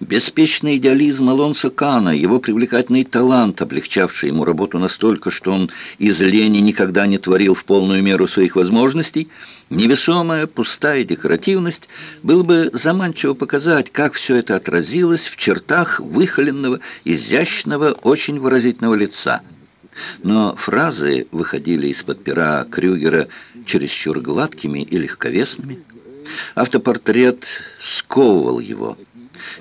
Беспечный идеализм Алонсо Кана, его привлекательный талант, облегчавший ему работу настолько, что он из лени никогда не творил в полную меру своих возможностей, невесомая, пустая декоративность, было бы заманчиво показать, как все это отразилось в чертах выхоленного, изящного, очень выразительного лица. Но фразы выходили из-под пера Крюгера чересчур гладкими и легковесными. Автопортрет сковывал его –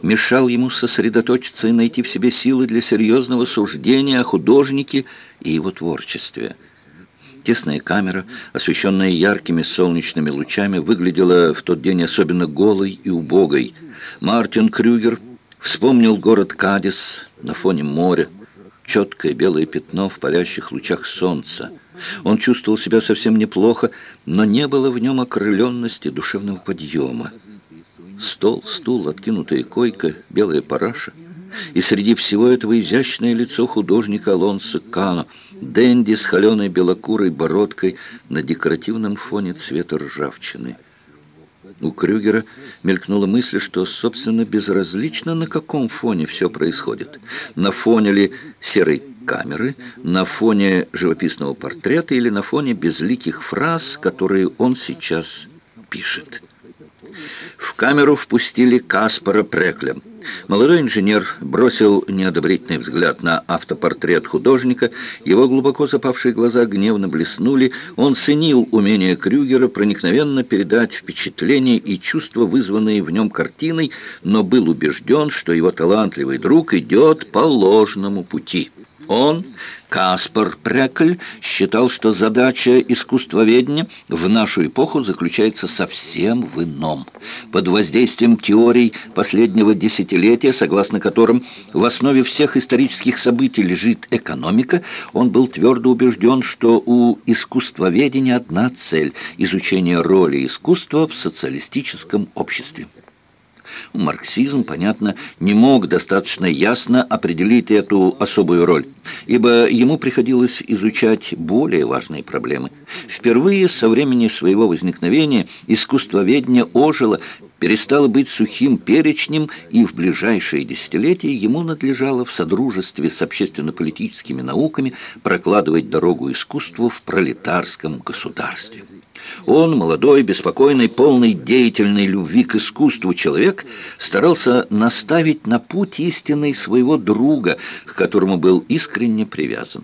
мешал ему сосредоточиться и найти в себе силы для серьезного суждения о художнике и его творчестве. Тесная камера, освещенная яркими солнечными лучами, выглядела в тот день особенно голой и убогой. Мартин Крюгер вспомнил город Кадис на фоне моря, четкое белое пятно в палящих лучах солнца. Он чувствовал себя совсем неплохо, но не было в нем окрыленности душевного подъема. Стол, стул, откинутая койка, белая параша. И среди всего этого изящное лицо художника Алонсо Кано, Дэнди с холеной белокурой бородкой на декоративном фоне цвета ржавчины. У Крюгера мелькнула мысль, что, собственно, безразлично, на каком фоне все происходит. На фоне ли серой камеры, на фоне живописного портрета или на фоне безликих фраз, которые он сейчас пишет. В камеру впустили Каспара Прекля. Молодой инженер бросил неодобрительный взгляд на автопортрет художника. Его глубоко запавшие глаза гневно блеснули. Он ценил умение Крюгера проникновенно передать впечатление и чувства, вызванные в нем картиной, но был убежден, что его талантливый друг идет по ложному пути. Он, Каспар Прекль, считал, что задача искусствоведения в нашу эпоху заключается совсем в ином. Под воздействием теорий последнего десятилетия, согласно которым в основе всех исторических событий лежит экономика, он был твердо убежден, что у искусствоведения одна цель – изучение роли искусства в социалистическом обществе. Марксизм, понятно, не мог достаточно ясно определить эту особую роль, ибо ему приходилось изучать более важные проблемы. Впервые со времени своего возникновения искусствоведение ожило, перестало быть сухим перечнем, и в ближайшие десятилетия ему надлежало в содружестве с общественно-политическими науками прокладывать дорогу искусству в пролетарском государстве. Он, молодой, беспокойный, полный деятельной любви к искусству человек, старался наставить на путь истинный своего друга, к которому был искренне привязан.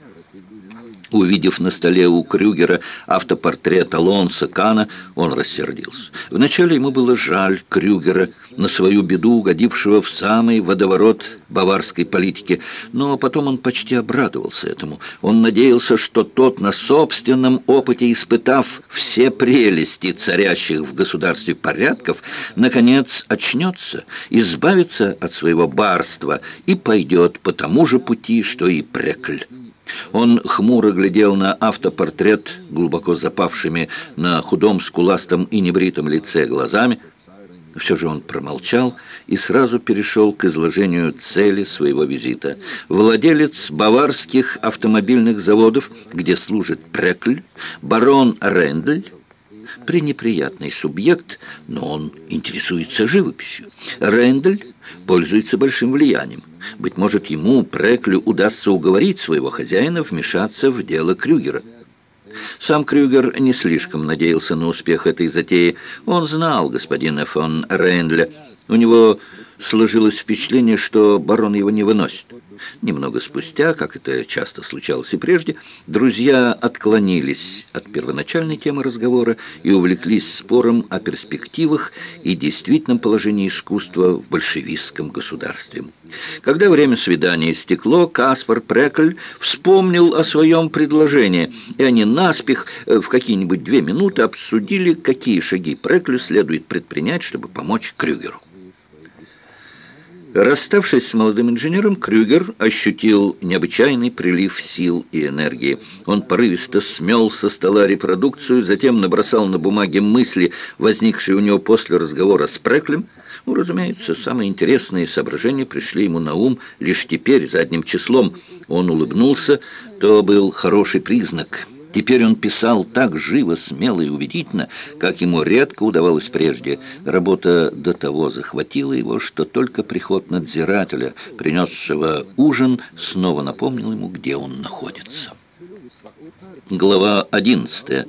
Увидев на столе у Крюгера автопортрет Алонса Кана, он рассердился. Вначале ему было жаль Крюгера, на свою беду угодившего в самый водоворот баварской политики, но потом он почти обрадовался этому. Он надеялся, что тот на собственном опыте, испытав все прелести царящих в государстве порядков, наконец очнется, избавится от своего барства и пойдет по тому же пути, что и Прекль. Он хмуро глядел на автопортрет, глубоко запавшими на худом, скуластом и небритом лице глазами. Все же он промолчал и сразу перешел к изложению цели своего визита. Владелец баварских автомобильных заводов, где служит Прекль, барон Рендель, пренеприятный субъект, но он интересуется живописью. Рендель пользуется большим влиянием. Быть может, ему, Преклю, удастся уговорить своего хозяина вмешаться в дело Крюгера. Сам Крюгер не слишком надеялся на успех этой затеи. Он знал господина фон Рейндля. У него сложилось впечатление, что барон его не выносит. Немного спустя, как это часто случалось и прежде, друзья отклонились от первоначальной темы разговора и увлеклись спором о перспективах и действительном положении искусства в большевистском государстве. Когда время свидания истекло, Каспар Прекль вспомнил о своем предложении, и они наспех э, в какие-нибудь две минуты обсудили, какие шаги Преклю следует предпринять, чтобы помочь Крюгеру. Расставшись с молодым инженером, Крюгер ощутил необычайный прилив сил и энергии. Он порывисто смел со стола репродукцию, затем набросал на бумаге мысли, возникшие у него после разговора с Преклем. Ну, разумеется, самые интересные соображения пришли ему на ум лишь теперь, задним числом. Он улыбнулся, то был хороший признак – Теперь он писал так живо, смело и убедительно, как ему редко удавалось прежде. Работа до того захватила его, что только приход надзирателя, принесшего ужин, снова напомнил ему, где он находится. Глава 11.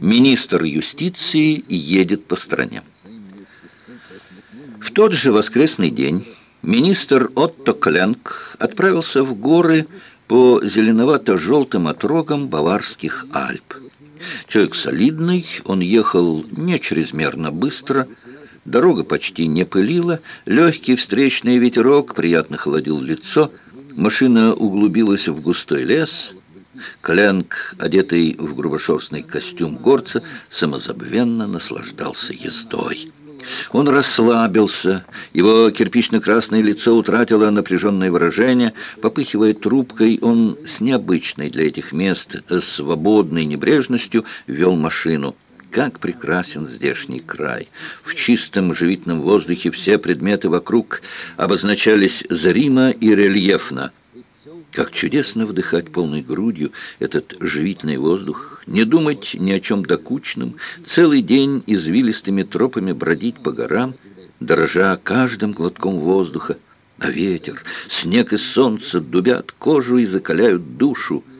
Министр юстиции едет по стране. В тот же воскресный день министр Отто Кленк отправился в горы по зеленовато-желтым отрогам Баварских Альп. Человек солидный, он ехал не чрезмерно быстро, дорога почти не пылила, легкий встречный ветерок приятно холодил лицо, машина углубилась в густой лес. Кленк, одетый в грубошерстный костюм горца, самозабвенно наслаждался ездой. Он расслабился, его кирпично-красное лицо утратило напряженное выражение. Попыхивая трубкой, он с необычной для этих мест свободной небрежностью вел машину. Как прекрасен здешний край! В чистом живительном воздухе все предметы вокруг обозначались зримо и рельефно. Как чудесно вдыхать полной грудью этот живительный воздух, не думать ни о чем докучном, целый день извилистыми тропами бродить по горам, дорожа каждым глотком воздуха, а ветер, снег и солнце дубят кожу и закаляют душу —